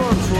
control.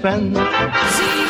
ZFM.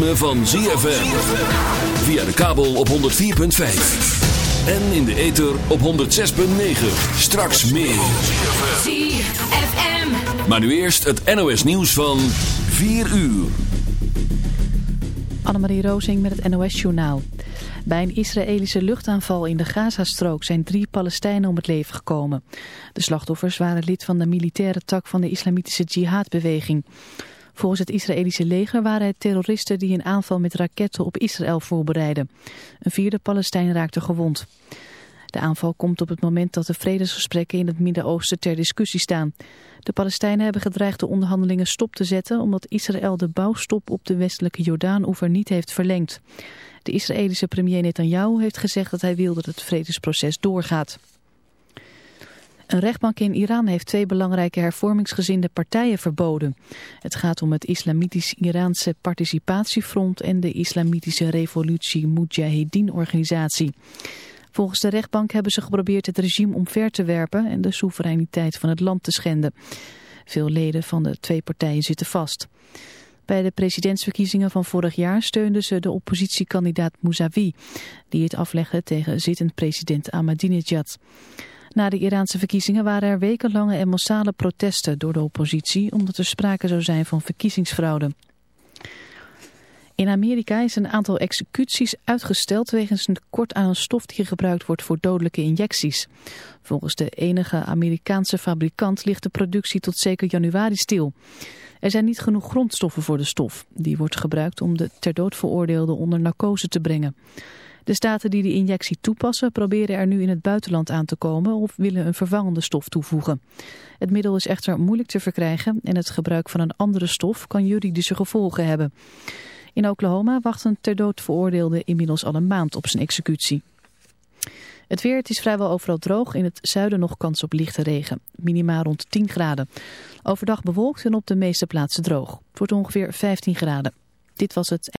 Ritme van ZFM. Via de kabel op 104.5. En in de ether op 106.9. Straks meer. ZFM. Maar nu eerst het NOS nieuws van 4 uur. Annemarie Rozing met het NOS-journaal. Bij een Israëlische luchtaanval in de Gazastrook zijn drie Palestijnen om het leven gekomen. De slachtoffers waren lid van de militaire tak van de islamitische jihadbeweging. Volgens het Israëlische leger waren het terroristen die een aanval met raketten op Israël voorbereiden. Een vierde Palestijn raakte gewond. De aanval komt op het moment dat de vredesgesprekken in het Midden-Oosten ter discussie staan. De Palestijnen hebben gedreigd de onderhandelingen stop te zetten omdat Israël de bouwstop op de westelijke Jordaan-oever niet heeft verlengd. De Israëlische premier Netanyahu heeft gezegd dat hij wil dat het vredesproces doorgaat. Een rechtbank in Iran heeft twee belangrijke hervormingsgezinde partijen verboden. Het gaat om het Islamitisch-Iraanse Participatiefront en de Islamitische Revolutie Mujahedin-organisatie. Volgens de rechtbank hebben ze geprobeerd het regime omver te werpen en de soevereiniteit van het land te schenden. Veel leden van de twee partijen zitten vast. Bij de presidentsverkiezingen van vorig jaar steunden ze de oppositiekandidaat Mousavi, die het aflegde tegen zittend president Ahmadinejad. Na de Iraanse verkiezingen waren er wekenlange en massale protesten door de oppositie omdat er sprake zou zijn van verkiezingsfraude. In Amerika is een aantal executies uitgesteld wegens een tekort aan een stof die gebruikt wordt voor dodelijke injecties. Volgens de enige Amerikaanse fabrikant ligt de productie tot zeker januari stil. Er zijn niet genoeg grondstoffen voor de stof. Die wordt gebruikt om de ter dood veroordeelden onder narcose te brengen. De staten die de injectie toepassen proberen er nu in het buitenland aan te komen of willen een vervangende stof toevoegen. Het middel is echter moeilijk te verkrijgen en het gebruik van een andere stof kan juridische gevolgen hebben. In Oklahoma wacht een ter dood veroordeelde inmiddels al een maand op zijn executie. Het weer, het is vrijwel overal droog. In het zuiden nog kans op lichte regen. Minima rond 10 graden. Overdag bewolkt en op de meeste plaatsen droog. Het wordt ongeveer 15 graden. Dit was het.